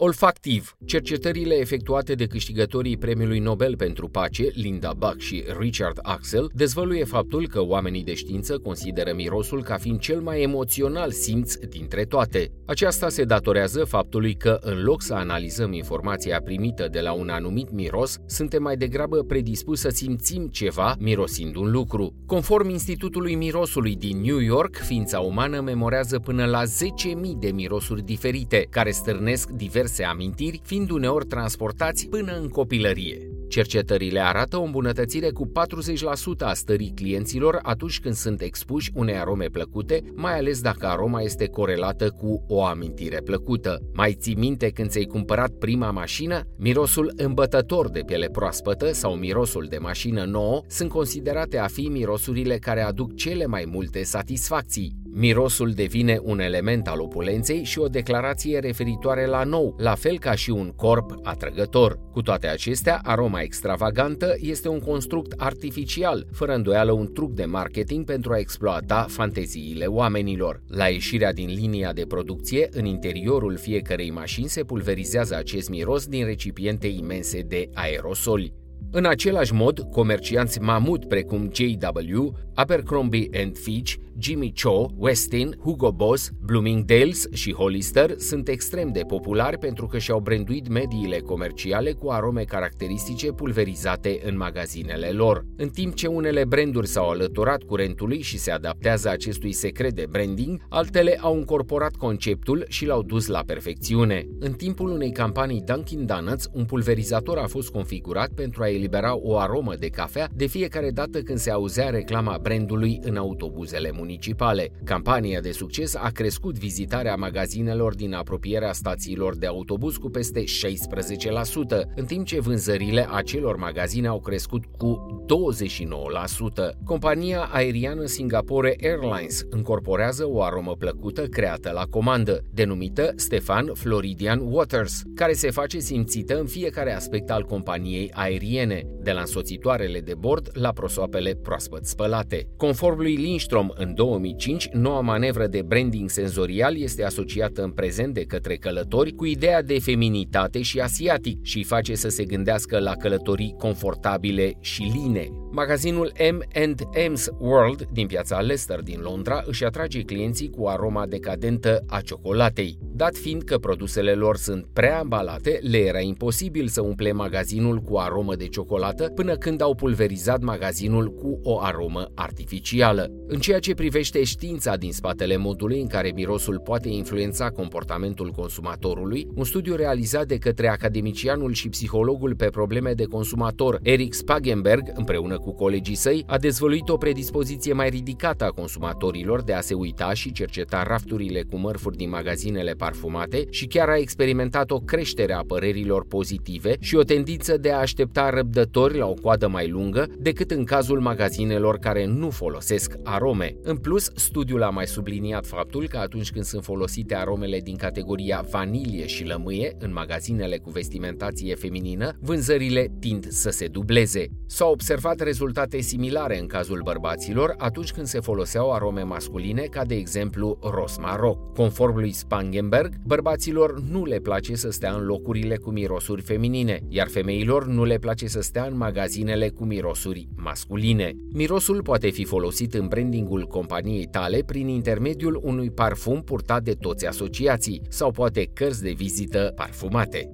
Olfactiv. Cercetările efectuate de câștigătorii Premiului Nobel pentru Pace, Linda Buck și Richard Axel, dezvăluie faptul că oamenii de știință consideră mirosul ca fiind cel mai emoțional simț dintre toate. Aceasta se datorează faptului că, în loc să analizăm informația primită de la un anumit miros, suntem mai degrabă predispuși să simțim ceva mirosind un lucru. Conform Institutului Mirosului din New York, ființa umană memorează până la 10.000 de mirosuri diferite, care stârnesc diverse diverse amintiri, fiind uneori transportați până în copilărie. Cercetările arată o îmbunătățire cu 40% a stării clienților atunci când sunt expuși unei arome plăcute, mai ales dacă aroma este corelată cu o amintire plăcută. Mai ții minte când ți-ai cumpărat prima mașină? Mirosul îmbătător de piele proaspătă sau mirosul de mașină nouă sunt considerate a fi mirosurile care aduc cele mai multe satisfacții. Mirosul devine un element al opulenței și o declarație referitoare la nou, la fel ca și un corp atrăgător. Cu toate acestea, aroma extravagantă este un construct artificial, fără îndoială un truc de marketing pentru a exploata fanteziile oamenilor. La ieșirea din linia de producție, în interiorul fiecărei mașini se pulverizează acest miros din recipiente imense de aerosoli. În același mod, comercianți mamut precum JW, Abercrombie Fitch, Jimmy Cho, Westin, Hugo Boss, Bloomingdale's și Hollister sunt extrem de populari pentru că și-au branduit mediile comerciale cu arome caracteristice pulverizate în magazinele lor. În timp ce unele branduri s-au alăturat curentului și se adaptează acestui secret de branding, altele au încorporat conceptul și l-au dus la perfecțiune. În timpul unei campanii Dunkin' Donuts, un pulverizator a fost configurat pentru a elibera o aromă de cafea de fiecare dată când se auzea reclama brandului în autobuzele municipale. Campania de succes a crescut vizitarea magazinelor din apropierea stațiilor de autobuz cu peste 16%, în timp ce vânzările acelor magazine au crescut cu 29%. Compania aeriană Singapore Airlines încorporează o aromă plăcută creată la comandă, denumită Stefan Floridian Waters, care se face simțită în fiecare aspect al companiei aeriene, de la însoțitoarele de bord la prosoapele proaspăt spălate. Conform lui Lindstrom, în 2005, noua manevră de branding senzorial este asociată în prezent de către călători cu ideea de feminitate și asiatic și face să se gândească la călătorii confortabile și line. Magazinul M&M's World din piața Leicester din Londra își atrage clienții cu aroma decadentă a ciocolatei. Dat fiind că produsele lor sunt prea ambalate, le era imposibil să umple magazinul cu aromă de ciocolată până când au pulverizat magazinul cu o aromă artificială. În ceea ce privește știința din spatele modului în care mirosul poate influența comportamentul consumatorului, un studiu realizat de către academicianul și psihologul pe probleme de consumator Eric Spagenberg, împreună cu colegii săi, a dezvăluit o predispoziție mai ridicată a consumatorilor de a se uita și cerceta rafturile cu mărfuri din magazinele parfumate și chiar a experimentat o creștere a părerilor pozitive și o tendință de a aștepta răbdători la o coadă mai lungă decât în cazul magazinelor care nu folosesc arome. În plus, studiul a mai subliniat faptul că atunci când sunt folosite aromele din categoria vanilie și lămâie în magazinele cu vestimentație feminină, vânzările tind să se dubleze. S-au observat rezultate similare în cazul bărbaților atunci când se foloseau arome masculine, ca de exemplu rosmaroc. Conform lui Spangenberg, bărbaților nu le place să stea în locurile cu mirosuri feminine, iar femeilor nu le place să stea în magazinele cu mirosuri masculine. Mirosul poate fi folosit în brandingul companiei tale prin intermediul unui parfum purtat de toți asociații sau poate cărți de vizită parfumate.